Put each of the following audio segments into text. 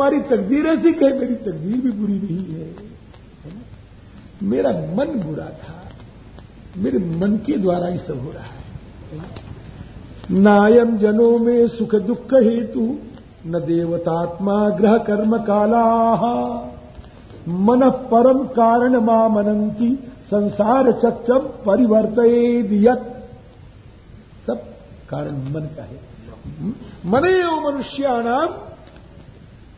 तुम्हारी तकदीर ऐसी कहे मेरी तकदीर भी बुरी नहीं है, मेरा मन बुरा था मेरे मन के द्वारा ही सब हो रहा है नायम जनों में सुख दुख हेतु न देवतात्मा ग्रह कर्म काला मन परम कारण मा मनंती संसार चक्रम परिवर्तियत सब कारण मन का है। मने मनुष्याणाम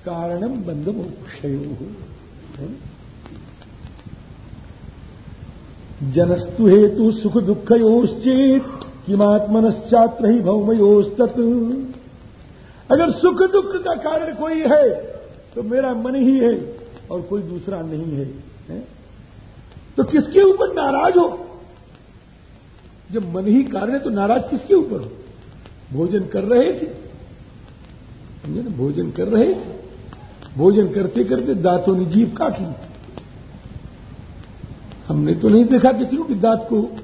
कारणम बंध मोक्षयो जनस्तु हेतु सुख दुख योश्चेत किमात्मनश्चात्र ही भौमयोस्तत। अगर सुख दुख का कारण कोई है तो मेरा मन ही है और कोई दूसरा नहीं है, है? तो किसके ऊपर नाराज़ हो? जब मन ही कारण है तो नाराज़ किसके ऊपर हो? भोजन कर रहे थे। भोजन कर रहे थे। भोजन करते करते दांतों ने जीप काट ली। हमने तो नहीं देखा किसी को कि दांत को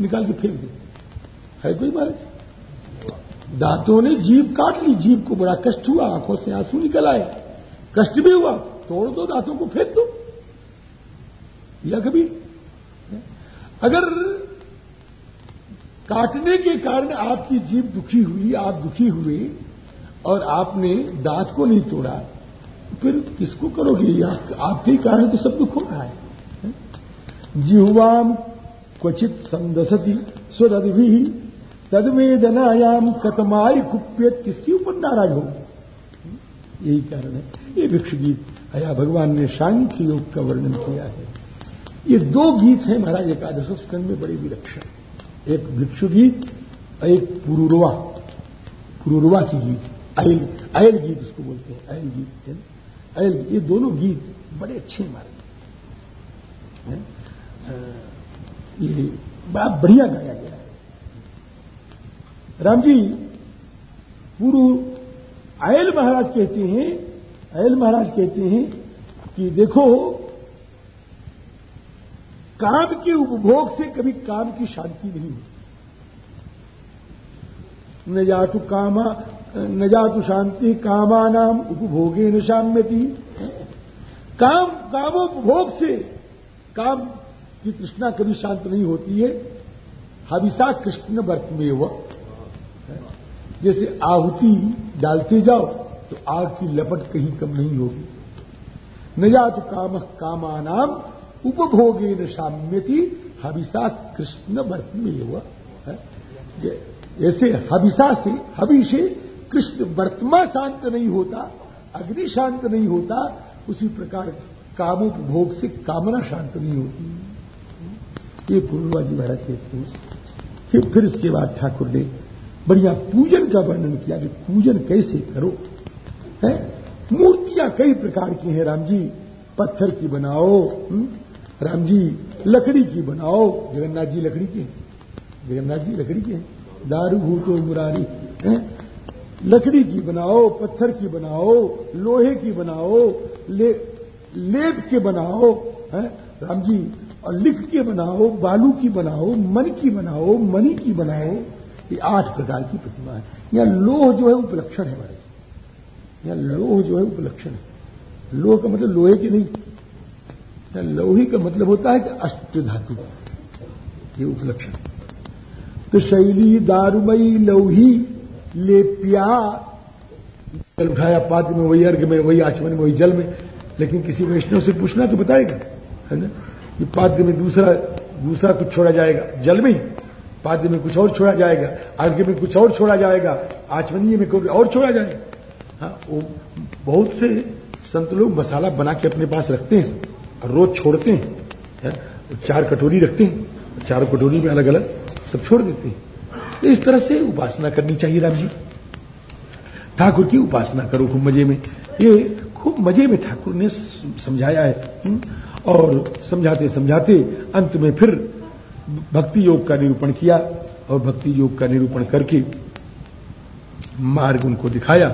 निकाल के फेंक दे। है कोई महाराज दांतों ने जीप काट ली जीप को बड़ा कष्ट हुआ, आँखों से आँसू निकल आए। कष्ट भी हुआ, तोड़ दो दांतों को, फेंक दो। या कभी? अगर काटने के कारण आपकी जीप दुखी हुई, आप दुखी हुए और आपने दांत को नहीं तोड़ा फिर किसको करोगे? आपके ही कारण तो सब दुख हो रहा है। जिहुवाम क्वचित संदसती स्वदि तदमेदनायाम कतमाय कुप्यत किसके ऊपर नाराज़ हो? यही कारण है। ये भिक्ष गीत अया भगवान ने सांख्य योग का वर्णन किया है। ये दो गीत हैं महाराज एकादश स्कंद में, बड़े विलक्षण। एक भिक्षु गीत और एक पुरुरवा। पुरुरवा की गीत। अयल अयल गीत उसको बोलते हैं। अयल गीत है। अयल ये दोनों गीत बड़े अच्छे हमारे ये बड़ा बढ़िया गाया गया है। राम जी पुरु अयल महाराज कहते हैं अयल महाराज कहते हैं कि देखो, काम के उपभोग से कभी काम की शांति नहीं होती। न जातु कामा न जातु शांति कामा नाम उपभोगे न शाम्यति। काम, कामोपभोग से काम की तृष्णा कभी शांत नहीं होती है। हविषा कृष्ण वर्त में वह जैसे आहुति डालते जाओ तो आग की लपट कहीं कम नहीं होगी। न जातु काम कामा नाम उपभोगे न साम्यति हविषा कृष्ण वर्त में वह जैसे हविषा से हवि से कृष्ण वर्तमा शांत नहीं होता, अग्नि शांत नहीं होता, उसी प्रकार कामोपभोग से कामना शांत नहीं होती। ये पूर्णवा जी महाराज कहते हैं फिर फिर इसके बाद ठाकुर ने बढ़िया पूजन का वर्णन किया कि पूजन कैसे करो। है? मूर्तियाँ कई प्रकार की हैं राम जी पत्थर की बनाओ हुँ? राम जी लकड़ी की बनाओ। जगन्नाथ जी लकड़ी के जगन्नाथ जी लकड़ी के दारू भूतो मुरारी लकड़ी की बनाओ पत्थर की बनाओ लोहे की बनाओ ले, लेप के बनाओ है? राम जी और लिख के बनाओ बालू की बनाओ मन की बनाओ मनी की बनाओ ये आठ प्रकार की प्रतिमा है। यहाँ लोह जो है उपलक्षण है हमारे यहाँ लोह जो है उपलक्षण है। लोह का मतलब लोहे की नहीं। या लोही का मतलब होता है कि अष्ट धातु। ये उपलक्षण। तो शैली दारुमयी लौही लेप्या जल उठाया पात्र में, वही अर्घ में, वही आचमन में, वही जल में। लेकिन किसी वैष्णव से पूछना तो बताएगा, है ना? कि पाद्य में दूसरा दूसरा कुछ छोड़ा जाएगा, जल में ही। पाद्य में कुछ और छोड़ा जाएगा अर्घ्य में कुछ और छोड़ा जाएगा, आचमनीय में कुछ और छोड़ा जाएगा हाँ वो बहुत से संत लोग मसाला बना के अपने पास रखते हैं, और रोज छोड़ते हैं चार कटोरी रखते हैं, चारों कटोरी में अलग अलग सब छोड़ देते हैं। तो इस तरह से उपासना करनी चाहिए राम जी। ठाकुर की उपासना करो खूब मज़े में। ये खूब मज़े में ठाकुर ने समझाया है और समझाते समझाते अंत में फिर भक्ति योग का निरूपण किया और भक्ति योग का निरूपण करके मार्ग उनको दिखाया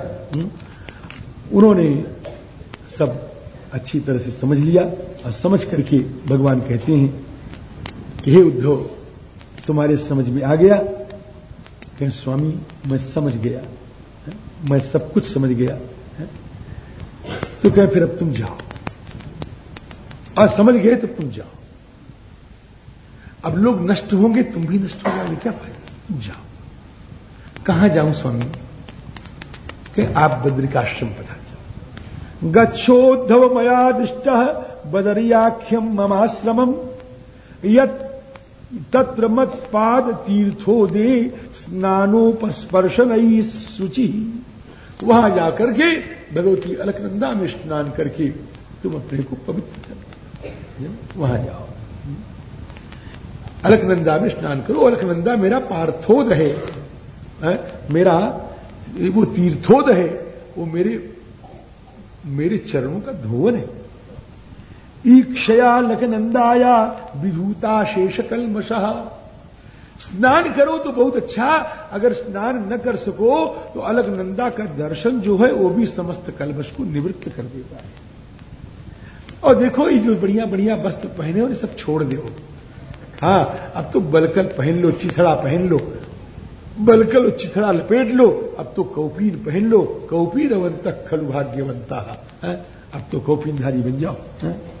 उन्होंने सब अच्छी तरह से समझ लिया और समझ करके भगवान कहते हैं कि हे उद्धव, तुम्हारे समझ में आ गया कि स्वामी, मैं समझ गया मैं सब कुछ समझ गया तो कहे, फिर अब तुम जाओ। और समझ गए तो तुम जाओ। अब लोग नष्ट होंगे, तुम भी नष्ट हो जाओगे, क्या फ़ायदा? जाओ। कहाँ जाऊँ स्वामी? कि आप बद्रिकाश्रम पधार जाओ। गच्छोद्धव मया दृष्ट बदरियाख्यम ममाश्रमम। यत तत्र मत पाद तीर्थो दे स्नानोपस्पर्शन शुचि। वहाँ जाकर के भगवती अलकनंदा में स्नान करके तुम अपने को पवित्र कर वहाँ जाओ। अलकनंदा में स्नान करो। अलकनंदा मेरा पार्थोद है, है? मेरा वो तीर्थोद है। वो मेरे मेरे चरणों का धोवन है। ईक्षया लखनंदाया विधूता शेष कलमशा स्नान करो तो बहुत अच्छा अगर स्नान न कर सको तो अलग नंदा का दर्शन जो है वो भी समस्त कलमश को निवृत्त कर देता है। और देखो, ये जो बढ़िया बढ़िया वस्त्र पहने हो सब छोड़ दो हाँ अब तो बलकल पहन लो, चिथड़ा पहन लो। बलकल और चिथड़ा लपेट लो, अब तो कौपीन पहन लो। कौपीन अवंत खलु भाग्यवंता। अब तो कौपीनधारी बन जाओ। है?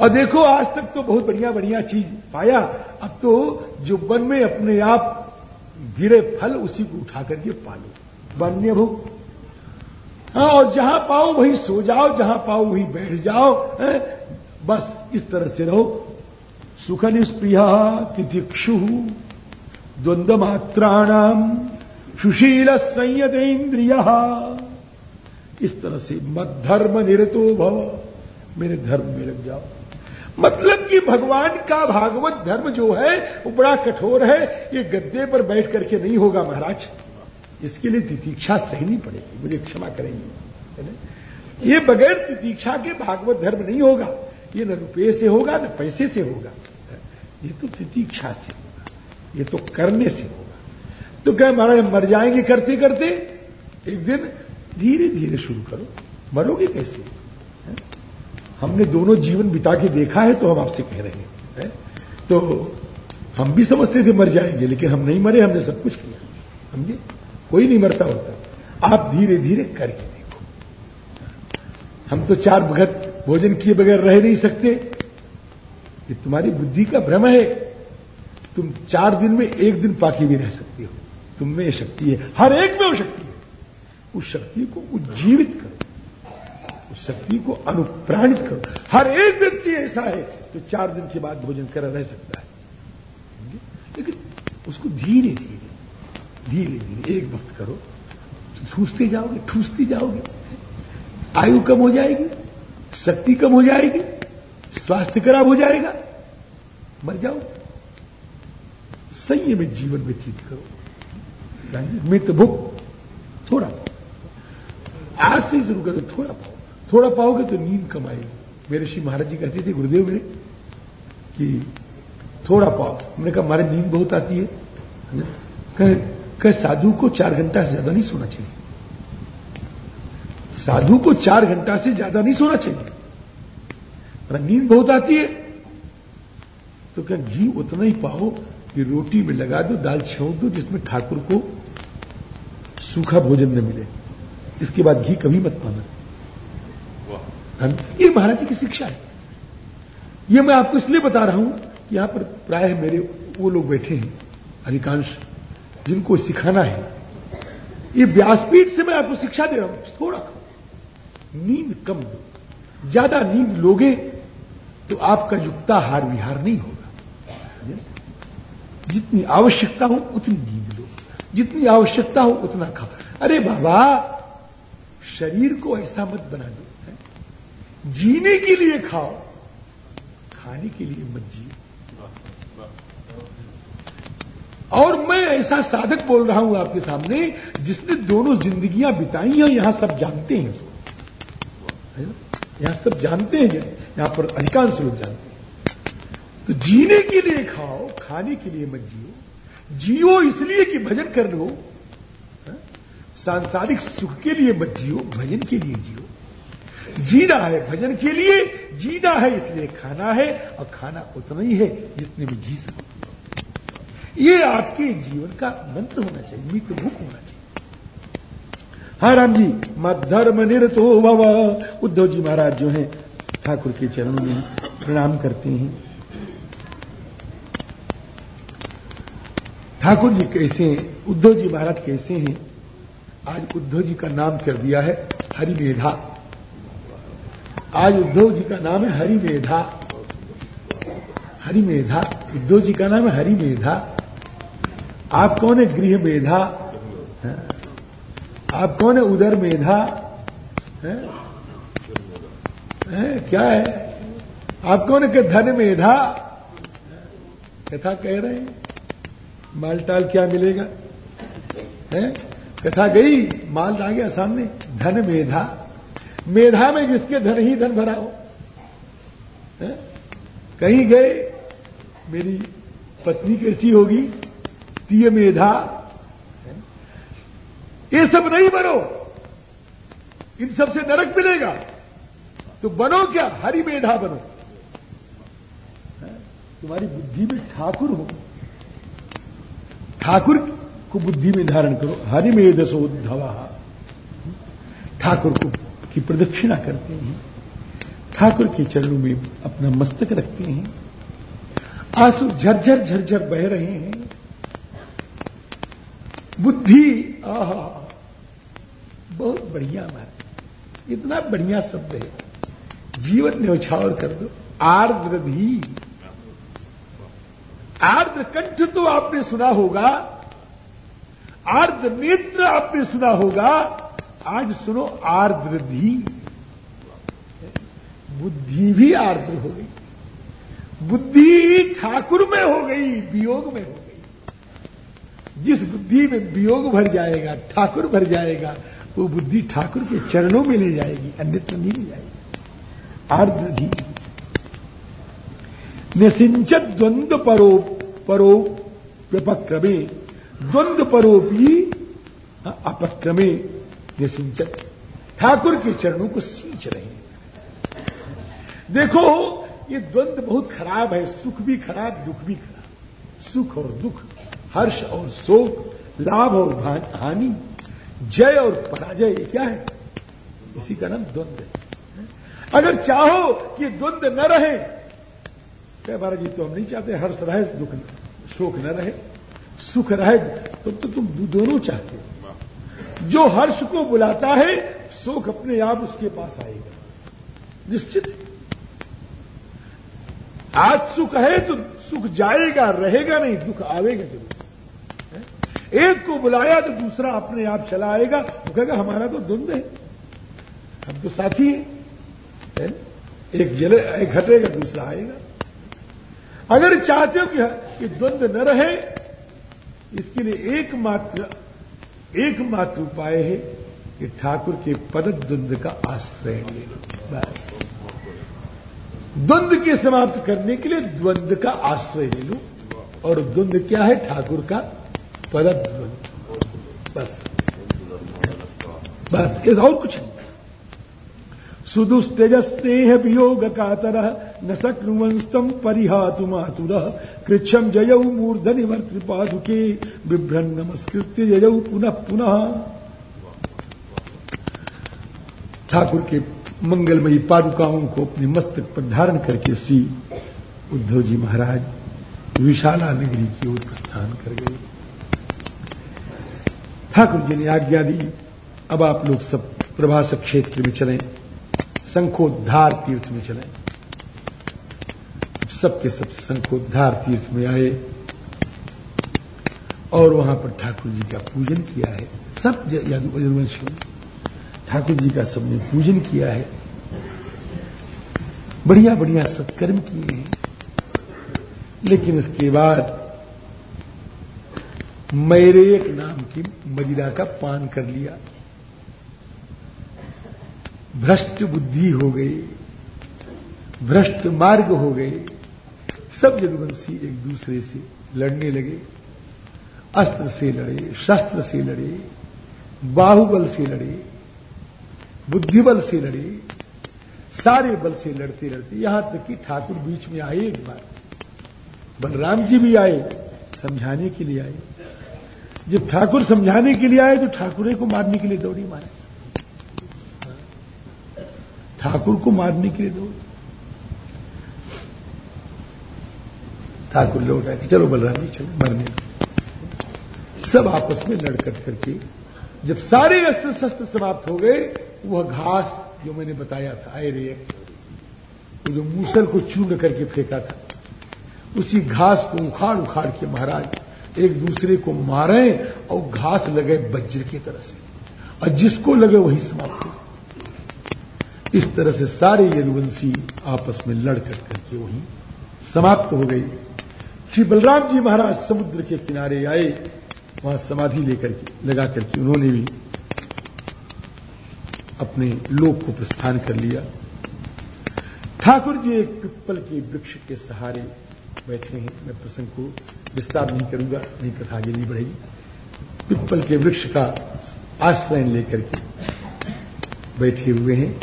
और देखो, आज तक तो बहुत बढ़िया बढ़िया चीज़ पाया। अब तो जो वन में अपने आप गिरे फल, उसी को उठा करके पालो। वन्य भूख हाँ और जहाँ पाओ वहीं सो जाओ, जहाँ पाओ वहीं बैठ जाओ, है? बस इस तरह से रहो। सुख निष्प्रिय तिथिक्षु द्वंद्व मात्राणाम सुशील संयत इंद्रिय इस तरह से मत धर्म निरतो भव। मेरे धर्म में लग जाओ। मतलब कि भगवान का भागवत धर्म जो है, वो बड़ा कठोर है। ये गद्दे पर बैठ करके नहीं होगा महाराज। इसके लिए तितीक्षा सहनी पड़ेगी, मुझे क्षमा करेंगे। ये बगैर तितीक्षा के भागवत धर्म नहीं होगा। ये न रुपये से होगा, न पैसे से होगा। ये तो तितीक्षा से होगा। ये तो करने से होगा। तो क्या महाराज, मर जाएँगे करते करते? एक दिन धीरे धीरे शुरू करो। मरोगे कैसे? हमने दोनों जीवन बिता के देखा है तो हम आपसे कह रहे हैं तो हम भी समझते थे मर जाएँगे, लेकिन हम नहीं मरे, हमने सब कुछ किया, समझे? कोई नहीं मरता होता। आप धीरे धीरे करके देखो। हम तो चार भगत भोजन किए बगैर रह नहीं सकते। ये तुम्हारी बुद्धि का भ्रम है। तुम चार दिन में एक दिन पाकी भी रह सकती हो। तुम में शक्ति है। हर एक में वो शक्ति है। उस शक्ति को उज्जीवित करो। शक्ति को अनुप्राणित करो। हर एक व्यक्ति ऐसा है तो चार दिन के बाद भोजन कर रह सकता है। लेकिन उसको धीरे धीरे धीरे धीरे एक वक्त करो, ठूसते जाओगे ठूसते जाओगे। आयु कम हो जाएगी, शक्ति कम हो जाएगी, स्वास्थ्य खराब हो जाएगा, मर जाओ संयम जीवन व्यतीत करो। मित्र भूख थोड़ा पाओ आज से शुरू करो, थोड़ा पाओ थोड़ा पाओगे तो नींद कम आएगी। मेरे श्री महाराज जी कहते थे गुरुदेव मेरे कि थोड़ा पाओ। हमने कहा हमारे नींद बहुत आती है। कह, कह साधु को चार घंटा से ज़्यादा नहीं सोना चाहिए। साधु को चार घंटा से ज़्यादा नहीं सोना चाहिए। नींद बहुत आती है। तो क्या घी उतना ही पाओ कि रोटी में लगा दो दाल छोड़ दो जिसमें ठाकुर को सूखा भोजन न मिले। इसके बाद घी कभी मत पाना। ये महाराज जी की शिक्षा है। ये मैं आपको इसलिए बता रहा हूँ कि यहाँ पर प्राय मेरे वो लोग बैठे हैं, अधिकांश, जिनको सिखाना है। ये व्यासपीठ से मैं आपको शिक्षा दे रहा हूँ, थोड़ा नींद कम। दो ज़्यादा नींद लोगे तो आपका युक्ता हार विहार नहीं होगा। जितनी आवश्यकता हो, उतनी नींद लो। जितनी आवश्यकता हो, उतना खाओ। अरे बाबा, शरीर को ऐसा मत बना दो। जीने के लिए खाओ, खाने के लिए मत जियो। और मैं ऐसा साधक बोल रहा हूँ आपके सामने, जिसने दोनों जिंदगियाँ बिताई हैं, यहाँ सब जानते हैं उसको। यहाँ सब जानते हैं, यहाँ पर अधिकांश लोग जानते हैं। तो जीने के लिए खाओ, खाने के लिए मत जियो। जियो इसलिए कि भजन कर लो सांसारिक सुख के लिए मत जियो, भजन के लिए जियो। जीना है भजन के लिए, जीना है इसलिए खाना है, और खाना उतना ही है जितने भी जी सको ये आपके जीवन का मंत्र होना चाहिए मित्र भूख होना चाहिए। हाँ राम जी, मत धर्म निरतो भव। उद्धव जी महाराज जो है, ठाकुर के चरणों में प्रणाम करते हैं। ठाकुर जी कैसे हैं? उद्धव जी महाराज कैसे हैं? आज उद्धव जी का नाम कर दिया है, हरिमेधा। आज उद्धव जी का नाम है हरिमेधा। हरिमेधा। उद्धव जी का नाम है हरिमेधा। आप कौन है गृह मेधा? आप कौन है उदर मेधा? है? है? क्या है? आप कौन है धन मेधा? कथा कह रहे हैं। मालटाल क्या मिलेगा? है? कथा गई, माल आ गया सामने। धन मेधा। मेधा में जिसके धन ही धन भरा हो, है? कहीं गए, मेरी पत्नी कैसी होगी? तीय मेधा ये सब नहीं बनो। इन सबसे नरक मिलेगा। तो बनो क्या? हरि मेधा बनो। तुम्हारी बुद्धि में ठाकुर हो। ठाकुर को बुद्धि में धारण करो। हरि हरिमेधसोद्धव ठाकुर को की प्रदक्षिणा करते हैं। ठाकुर के चरणों में अपना मस्तक रखते हैं। आँसू झरझर झरझर बह रहे हैं। बुद्धि, आह, बहुत बढ़िया बात। इतना बढ़िया शब्द है। जीवन न्यौछावर कर दो। आर्द्र धी आर्द्र कंठ तो आपने सुना होगा। आर्द्र नेत्र आपने सुना होगा। आज सुनो आर्द्र धी बुद्धि भी आर्द्र हो गई। बुद्धि ठाकुर में हो गई, वियोग में हो गई। जिस बुद्धि में वियोग भर जाएगा, ठाकुर भर जाएगा, वो बुद्धि ठाकुर के चरणों में ले जाएगी, अन्यत्र नहीं ले जाएगी। आर्द्रधी। निसिंचत द्वंद्व परो परो व्यपक्रमे द्वंद्व परोपी अपक्रमे। निसिंचत ठाकुर के चरणों को सींच रहे हैं। देखो ये द्वंद्व बहुत खराब है सुख भी खराब दुख भी खराब। सुख और दुख हर्ष और शोक लाभ और हानि जय और पराजय ये क्या है? इसी का नाम द्वंद्व है। अगर चाहो कि द्वंद्व न रहे कह महाराज जी तो हम नहीं चाहते हर्ष रहे दुख शोक न रहे सुख रहे तो, तो तुम दोनों चाहते हो। जो हर्ष को बुलाता है, सुख अपने आप उसके पास आएगा। निश्चित। आज सुख है तो सुख जाएगा, रहेगा नहीं, दुख आवेगा ज़रूर। एक को बुलाया तो दूसरा अपने आप चला आएगा। वो कहेगा, हमारा तो द्वंद है। हम तो साथी हैं। है? एक जले, एक हटेगा, दूसरा आएगा। अगर चाहते हो कि द्वंद्व न रहे, इसके लिए एकमात्र एकमात्र उपाय है कि ठाकुर के पद द्वंद का आश्रय ले लो। बस। द्वंद के समाप्त करने के लिए द्वंद का आश्रय ले लो। और द्वंद क्या है? ठाकुर का पद द्वंद बस। बस और कुछ नहीं। सुदुस्तेजस्नेह वियोग का तरह न शक्नुवंस्तम परिहातु मातुर कृच्छम जयऊ मूर्धनिवर त्रिपादुके बिभ्रन नमस्कृत्य जयऊ पुनः पुनः। ठाकुर के मंगलमयी पादुकाओं को अपने मस्तक पर धारण करके श्री उद्धव जी महाराज विशाला नगरी की ओर प्रस्थान कर गए। ठाकुर जी ने आज्ञा दी, अब आप लोग सब प्रभास क्षेत्र में चलें, शंखोद्धार तीर्थ में चलें। सबके सब शंखोद्धार तीर्थ में आए और वहाँ पर ठाकुर जी का पूजन किया है। सब यदुवंशियों ठाकुर जी का सबने पूजन किया है। बढ़िया बढ़िया सत्कर्म किए हैं। लेकिन उसके बाद मेरे एक नाम की मदिरा का पान कर लिया। भ्रष्ट बुद्धि हो गई, भ्रष्ट मार्ग हो गए। सब जगवंशी एक दूसरे से लड़ने लगे, अस्त्र से लड़े, शस्त्र से लड़े, बाहुबल से लड़े, बुद्धिबल से लड़े, सारे बल से लड़ते लड़ते यहाँ तक कि ठाकुर बीच में आए एक बार। बलराम जी भी आए, समझाने के लिए आए। जब ठाकुर समझाने के लिए आए तो ठाकुर को मारने के लिए दौड़ी मारे। ठाकुर को मारने के लिए दौड़ी। ठाकुर लौट आए चलो बलराम जी, चलो मरने सब आपस में लड़कट करके, जब सारे अस्त्र शस्त्र समाप्त हो गए, वह घास जो मैंने बताया था, आए रे तो जो मूसल को चूर्ण करके फेंका था, उसी घास को उखाड़ उखाड़ के महाराज एक दूसरे को मारे और घास लगे वज्र की तरह से। और जिसको लगे वही समाप्त हो इस तरह से सारे यदुवंशी आपस में लड़ कर करके वही समाप्त हो गई श्री बलराम जी महाराज समुद्र के किनारे आए, वहाँ समाधि लेकर के, लगा करके उन्होंने भी अपने लोक को प्रस्थान कर लिया। ठाकुर जी एक पिप्पल के वृक्ष के सहारे बैठे हैं। मैं प्रसंग को विस्तार नहीं करूँगा, नहीं कथा आगे नहीं बढ़ेगी। पिप्पल के वृक्ष का आश्रय लेकर के बैठे हुए हैं।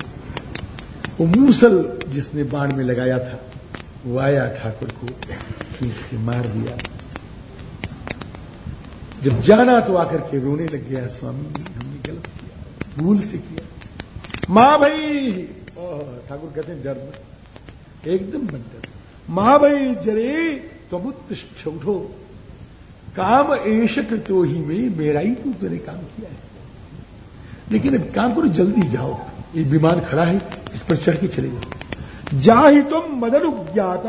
वो मूसल जिसने बाण में लगाया था, वो आया ठाकुर को। खींच के मार दिया। जब जाना तो आकर के रोने लग गया, स्वामी जी, हमने गलत किया, भूल से किया। माँ भाई ठाकुर कहते हैं डर एकदम बंदर माँ भाई, जरे तुम उत्तिष्ठ उठो। काम एश तो ही में मेरा ही तू तेरे काम किया है। लेकिन अब काम करो, जल्दी जाओ। ये विमान खड़ा है, इस पर चढ़ के चले जाओ। जा ही तुम मदन ज्ञात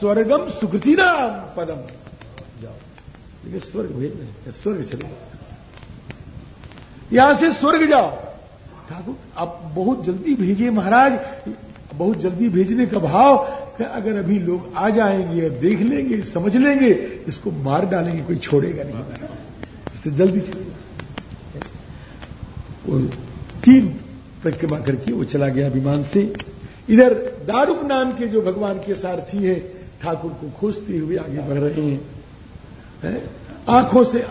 स्वर्गम सुकृति नाम पदम। जाओ। लेकिन स्वर्ग भेज नहीं स्वर्ग चले यहाँ से स्वर्ग जाओ। ठाकुर, आप बहुत जल्दी भेजिए महाराज, बहुत जल्दी भेजने का भाव कि अगर अभी लोग आ जाएँगे और देख लेंगे, समझ लेंगे, इसको मार डालेंगे, कोई छोड़ेगा नहीं। इससे जल्दी चलेगा तीन परिक्रमा करके वो चला गया विमान से। इधर दारुक नाम के जो भगवान के सारथी है, ठाकुर को खोजते हुए आगे बढ़ रहे हैं। है? आँखों से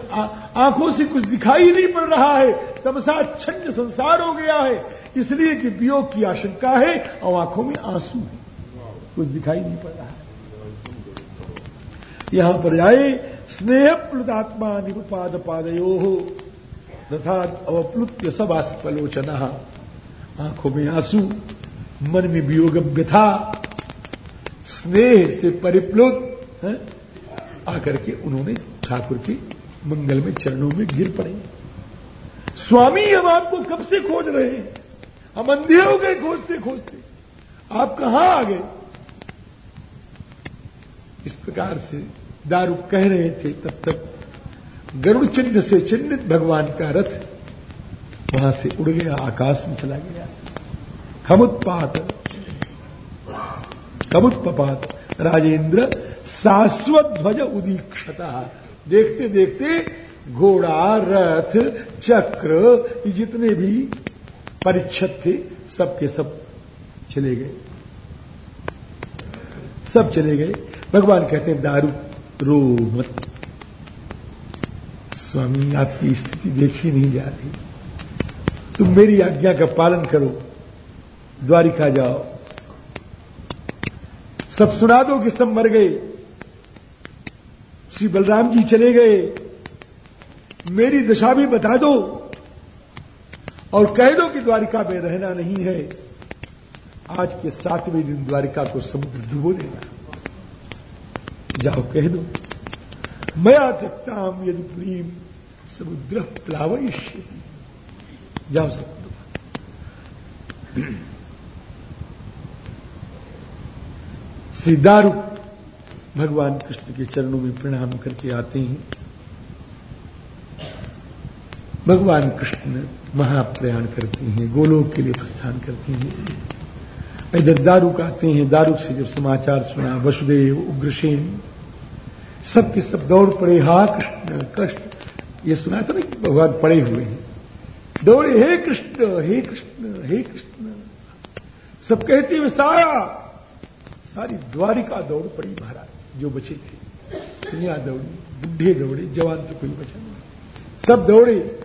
आँखों से कुछ दिखाई नहीं पड़ रहा है। तमसा छंद संसार हो गया है। इसलिए कि वियोग की आशंका है और आँखों में आँसू है। कुछ दिखाई नहीं पड़ रहा है। यहाँ पर आए, स्नेह प्लुतात्मा निरुपाद पादयो तथा अवप्लुत्य सब आस्पलोचना आँखों में आँसू। मन में वियोग व्यथा स्नेह से परिप्लुत आकर के उन्होंने ठाकुर के मंगल में चरणों में गिर पड़े। स्वामी, हम आपको कब से खोज रहे हैं? हम अंधे हो गए खोजते खोजते आप कहाँ आ गए? इस प्रकार से दारू कह रहे थे, तब तक गरुड़ चिन्ह से चिन्हित भगवान का रथ वहाँ से उड़ गया, आकाश में चला गया। खमुत्पात कमुत्पात राजेंद्र शाश्वत ध्वज उदीक्षता। देखते देखते घोड़ा, रथ, चक्र जितने भी परीक्षक थे सबके सब चले गए। सब चले गए। भगवान कहते हैं, दारू रो मत। स्वामी, आपकी स्थिति देखी नहीं जा रही। तुम मेरी आज्ञा का पालन करो। द्वारिका जाओ। सब सुना दो कि सब मर गए। श्री बलराम जी चले गए। मेरी दशा भी बता दो और कह दो कि द्वारिका में रहना नहीं है। आज के सातवें दिन द्वारिका को समुद्र डुबो देना। जाओ कह दो। मैं मया त्यक्ताम यदि प्रीम समुद्र प्लावयिष्य जाओ सब। श्री दारू भगवान कृष्ण के चरणों में प्रणाम करके आते हैं। भगवान कृष्ण महाप्रयाण करते हैं, गोलोक के लिए प्रस्थान करते हैं। इधर दारू आते हैं दारुक से जब समाचार सुना, वसुदेव उग्रसेन, सबके सब दौड़ पड़े, हा कृष्ण कृष्ण। ये सुना था ना कि भगवान पड़े हुए हैं। दौड़े, हे कृष्ण हे कृष्ण हे कृष्ण। सब कहते हुए सारा सारी द्वारिका दौड़ पड़ी महाराज, जो बचे थे। स्त्रियाँ दौड़ी, बुढ़े दौड़े, जवान तो कोई बचा नहीं। सब दौड़े,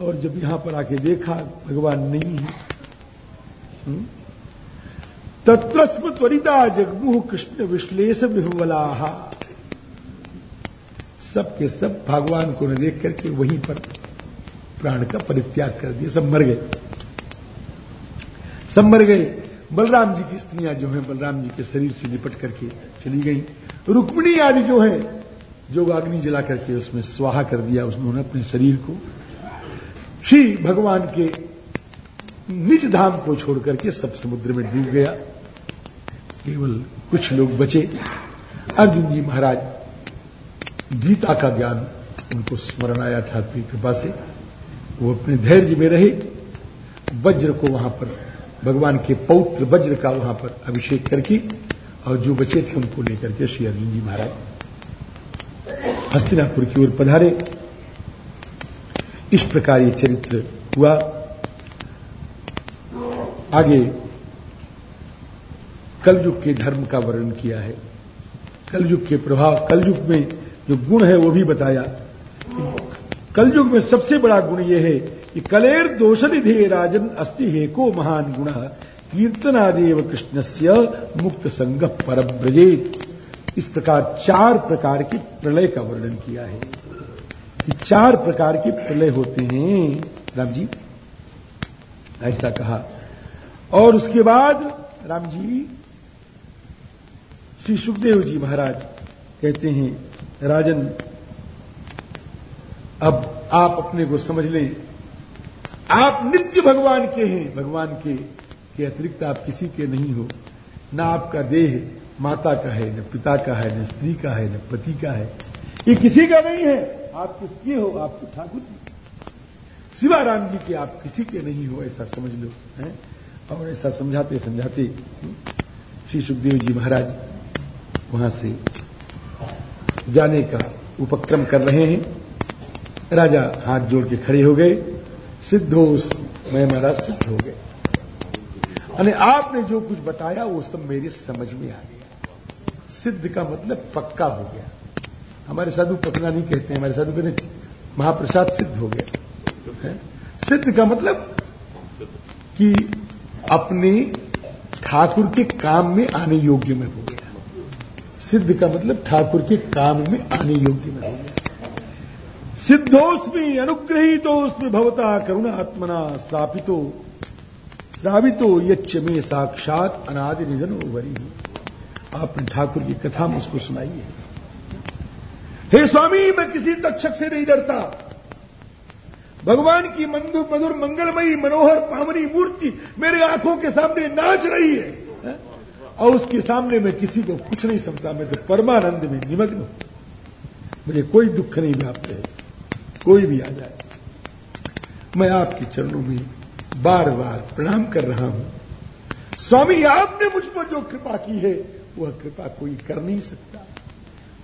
और जब यहाँ पर आके देखा, भगवान नहीं है। हम्म? तत्वस्म त्वरिता जगमुह कृष्ण विश्लेष विहुवलाहा। सब के सब भगवान को न देख करके वहीं पर प्राण का परित्याग कर दिया, सब मर गए। सब मर गए। बलराम जी की स्त्रियाँ जो हैं, बलराम जी के शरीर से निपट करके चली गई। रुक्मिणी आदि जो है जो अग्नि जला करके उसमें स्वाहा कर दिया उन्होंने अपने शरीर को। श्री भगवान के निज धाम को छोड़ करके सब समुद्र में डूब गया। केवल कुछ लोग बचे। अर्जुन जी महाराज, गीता का ज्ञान उनको स्मरण आया की कृपा से। वो अपने धैर्य में रहे। वज्र को वहाँ पर भगवान के पौत्र वज्र का वहाँ पर अभिषेक करके और जो बचे थे उनको लेकर के श्री अरविंद जी महाराज हस्तिनापुर की ओर पधारे। इस प्रकार ये चरित्र हुआ। आगे कलयुग के धर्म का वर्णन किया है। कलयुग के प्रभाव, कलयुग में जो गुण है वो भी बताया। कलयुग में सबसे बड़ा गुण यह है कि कलेर दोष निधे राजन अस्ति हे को महान गुण। कीर्तनादेव कृष्ण से मुक्त संग पर इस प्रकार चार प्रकार के प्रलय का वर्णन किया है। कि चार प्रकार के प्रलय होते हैं। राम जी, ऐसा कहा। और उसके बाद राम जी, श्री सुखदेव जी महाराज कहते हैं, राजन, अब आप अपने को समझ लें। आप नित्य भगवान के हैं। भगवान के के अतिरिक्त आप किसी के नहीं हो। न आपका देह माता का है, न पिता का है, न स्त्री का है, न पति का है। ये किसी का नहीं है। आप किसके हो? आप तो ठाकुर सिवा राम जी के आप किसी के नहीं हो, ऐसा समझ लो, है? और ऐसा समझाते समझाते श्री सुखदेव जी महाराज वहाँ से जाने का उपक्रम कर रहे हैं। राजा हाथ जोड़ के खड़े हो गए। सिद्धोस मैं महाराज सिद्ध हो गए अने आपने जो कुछ बताया, वो सब मेरे समझ में आ गया। सिद्ध का मतलब पक्का हो गया। हमारे साधु पकना नहीं कहते हमारे साधु कहते महाप्रसाद सिद्ध हो गया। है? सिद्ध का मतलब कि अपने ठाकुर के काम में आने योग्य में हो गया। सिद्ध का मतलब ठाकुर के काम में आने योग्य में हो गया। सिद्धोस्मी अनुग्रहितोस्मी भवता करुणात्मना स्थापितो, श्रावितो यच्च में साक्षात अनादि निधन वरी। आपने ठाकुर की कथा मुझको सुनाई है हे स्वामी, मैं किसी तक्षक से नहीं डरता। भगवान की मंदुर मधुर मंगलमयी मनोहर पावनी मूर्ति मेरे आँखों के सामने नाच रही है? और उसके सामने मैं किसी को कुछ नहीं समझता। मैं तो परमानंद में निमग्न हूँ। मुझे कोई दुख नहीं व्याप्त है। कोई भी आ जाए। मैं आपके चरणों में बार बार प्रणाम कर रहा हूँ। स्वामी, आपने मुझ पर जो कृपा की है, वह कृपा कोई कर नहीं सकता।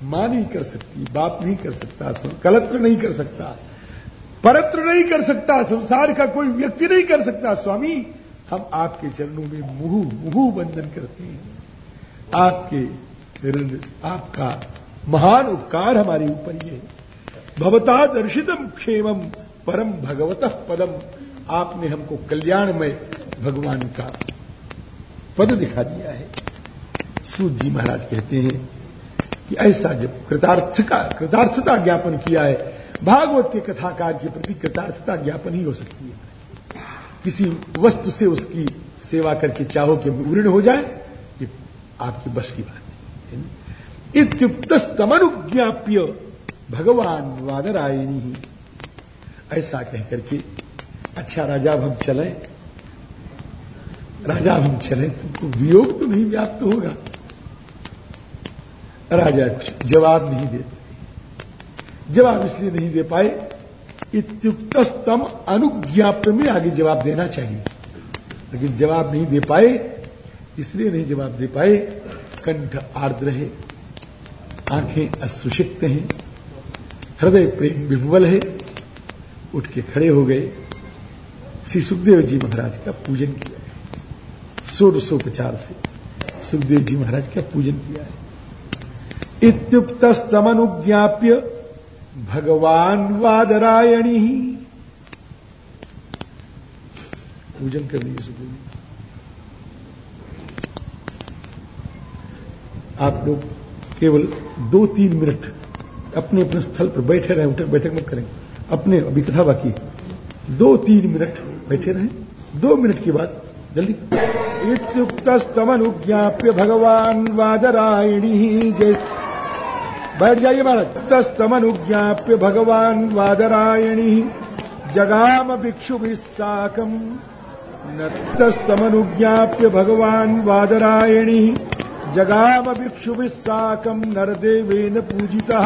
माँ नहीं कर सकती, बाप नहीं कर सकता कलत्र नहीं कर सकता, परत्र नहीं कर सकता, संसार का कोई व्यक्ति नहीं कर सकता। स्वामी, हम आपके चरणों में मुहु मुहु बंधन करते हैं। आपके आपका महान उपकार हमारे ऊपर ये भवता दर्शितम क्षेमम परम भगवत पदम। आपने हमको कल्याण में भगवान का पद दिखा दिया है। सूद जी महाराज कहते हैं कि ऐसा जब कृतार्थ का कृतार्थता ज्ञापन किया है, भागवत के कथाकार के प्रति कृतार्थता ज्ञापन ही हो सकती है। किसी वस्तु से उसकी सेवा करके चाहो कि उऋण हो जाए, ये आपकी बस की बात है। इत्युक्त स्तमनुज्ञाप्य भगवान वादरायणी ही ऐसा कहकर के अच्छा राजा हम चले। राजा हम चले। तुमको वियोग तो नहीं व्याप्त होगा। राजा कुछ जवाब नहीं देते। जवाब इसलिए नहीं दे पाए इत्युक्त स्तम अनुज्ञाप्य में आगे जवाब देना चाहिए। लेकिन जवाब नहीं दे पाए, इसलिए नहीं जवाब दे पाए, कंठ आर्द्र है, आँखें अश्रुषिक्त हैं। हृदय प्रेम विह्वल है, उठ के खड़े हो गए। श्री सुखदेव जी महाराज का पूजन किया है। षोडशोपचार से सुखदेव जी महाराज का पूजन किया है। इत्युक्त स्तमनुज्ञाप्य भगवान वादरायणी। ही पूजन कर लीजिए सुखदेव जी। आप लोग केवल दो तीन मिनट अपने अपने स्थल पर बैठे रहे उठक बैठक मत करें। अपने अभी कथा बाकी दो तीन मिनट बैठे रहे। दो मिनट के बाद जल्दी। इत्युक्तस्तमनुज्ञाप्य भगवान वादरायणी जय। बैठ जाइए महाराज। तस्तमनुज्ञाप्य भगवान वादरायणी। जगाम भिक्षु साकम। नस्तमनुज्ञाप्य भगवान वादरायणी। जगाम भिक्षु साकम नरदेवेन पूजिता।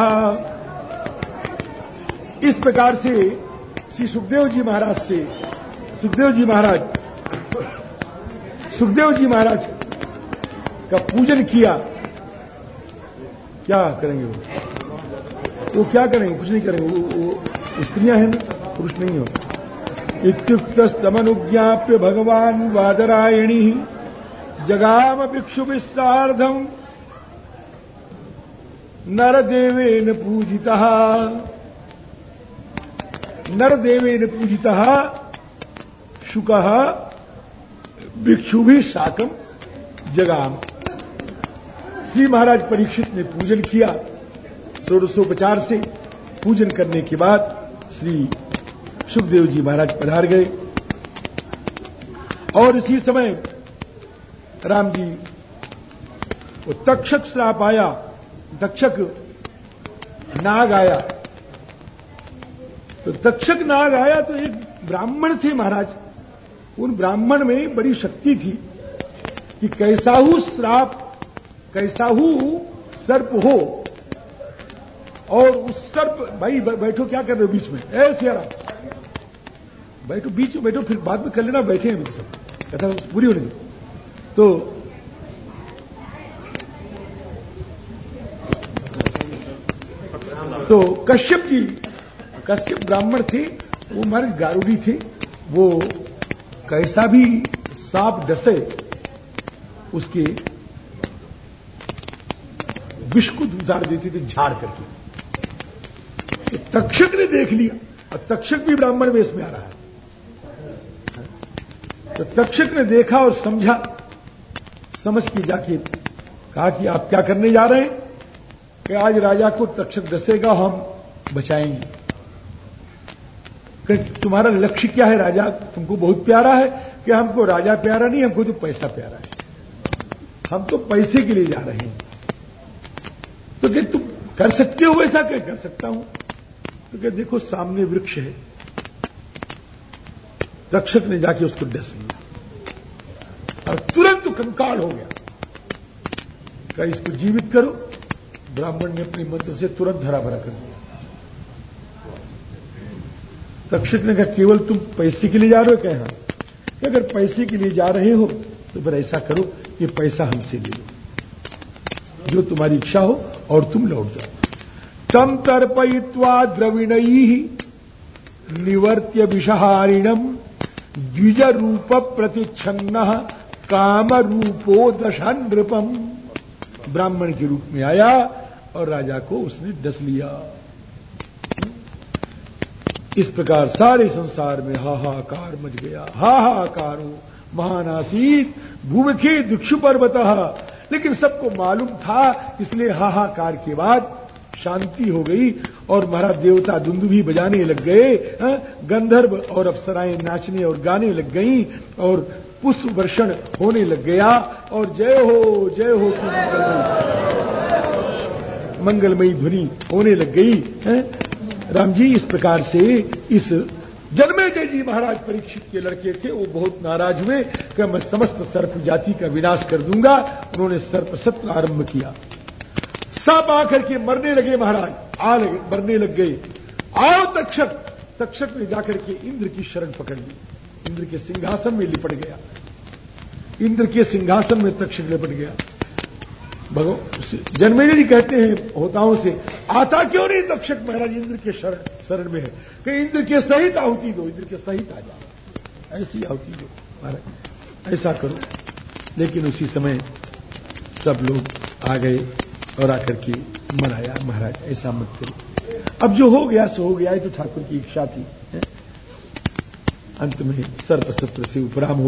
इस प्रकार से श्री सुखदेव जी महाराज से सुखदेव जी महाराज सुखदेव जी महाराज का पूजन किया। क्या करेंगे वो? वो क्या करेंगे? कुछ नहीं करेंगे। वो, स्त्रियाँ हैं पुरुष नहीं हो। इत्युक्त स्तमनुज्ञाप्य भगवान वादरायणी जगाम भिक्षु विस्साधम नरदेवेन पूजिता। नरदेवेन पूजिता शुक। भिक्षु भी शाकम जगाम। श्री महाराज परीक्षित ने पूजन किया। षोडशोपचार से पूजन करने के बाद श्री सुखदेव जी महाराज पधार गए। और इसी समय राम जी, वो तक्षक श्राप आया तक्षक नाग आया। तो तक्षक नाग आया तो एक ब्राह्मण थे महाराज। उन ब्राह्मण में बड़ी शक्ति थी कि कैसाहू श्राप, कैसाहू सर्प हो। और उस सर्प, भाई बैठो, क्या कर रहे हो बीच में? ऐसे यार बैठो, बीच में बैठो, फिर बाद में कर लेना, बैठे हैं सब कथा पूरी होने तो तो कश्यप जी, कश्यप ब्राह्मण थे, वो हमारे गारूडी थे, वो कैसा भी सांप डसे, उसके विष को उतार देते थे, झाड़ करके। तो तक्षक ने देख लिया, और तक्षक भी ब्राह्मण वेश में आ रहा है। तो तक्षक ने देखा और समझा समझ के जाके कहा कि आप क्या करने जा रहे हैं कि आज राजा को तक्षक डसेगा हम बचाएँगे। कि तुम्हारा लक्ष्य क्या है राजा? तुमको बहुत प्यारा है। कि हमको राजा प्यारा नहीं, हमको तो पैसा प्यारा है। हम तो पैसे के लिए जा रहे हैं। तो क्या तुम कर सकते हो ऐसा? क्या कर सकता हूँ। तो क्या देखो, सामने वृक्ष है। रक्षक ने जाके उसको डस लिया। और तुरंत कंकाल हो गया। क्या इसको जीवित करो। ब्राह्मण ने अपने मंत्र से तुरंत धरा भरा कर दिया। तक्षक ने कहा, केवल तुम पैसे के लिए जा रहे हो क्या कि अगर पैसे के लिए जा रहे हो तो फिर ऐसा करो कि पैसा हमसे ले लो। जो तुम्हारी इच्छा हो, और तुम लौट जाओ। तम तर्पयित्वा द्रविण निवर्त्य विषहारिणम द्विज रूप प्रतिच्छन्न काम रूपो दशा नृपम ब्राह्मण के रूप में आया और राजा को उसने डस लिया। इस प्रकार सारे संसार में हाहाकार मच गया। हाहाकार, महानासीत भूमिखे दुक्षु पर्वत लेकिन सबको मालूम था, इसलिए हाहाकार के बाद शांति हो गई और महाराज देवता दुंदु भी बजाने लग गए गंधर्व और अप्सराएँ नाचने और गाने लग गईं और पुष्प वर्षण होने लग गया और जय हो जय हो की मंगलमयी। मंगलमयी ध्वनि होने लग गई, है? राम जी इस प्रकार से इस जन्मे जय जी महाराज परीक्षित के लड़के थे, वो बहुत नाराज़ हुए कि मैं समस्त सर्प जाति का विनाश कर दूँगा। उन्होंने सर्प सत्र आरंभ किया। सब आकर के मरने लगे महाराज आ लगे मरने लग गए आओ तक्षक तक्षक ने जाकर के इंद्र की शरण पकड़ ली। इंद्र के सिंहासन में लिपट गया। इंद्र के सिंहासन में तक्षक लिपट गया। भगवान जन्मेजय जी कहते हैं होताओं से, आता क्यों नहीं तक्षक महाराज? इंद्र के शरण में है। कि इंद्र के सहित आहुति दो, इंद्र के सहित आ जाओ। ऐसी आहुति दो महाराज। ऐसा करो। लेकिन उसी समय सब लोग आ गए और आकर के मनाया, महाराज, ऐसा मत करो। अब जो हो गया, सो हो गया। तो ठाकुर की इच्छा थी। अंत में सर्प सत्र से उपराम हो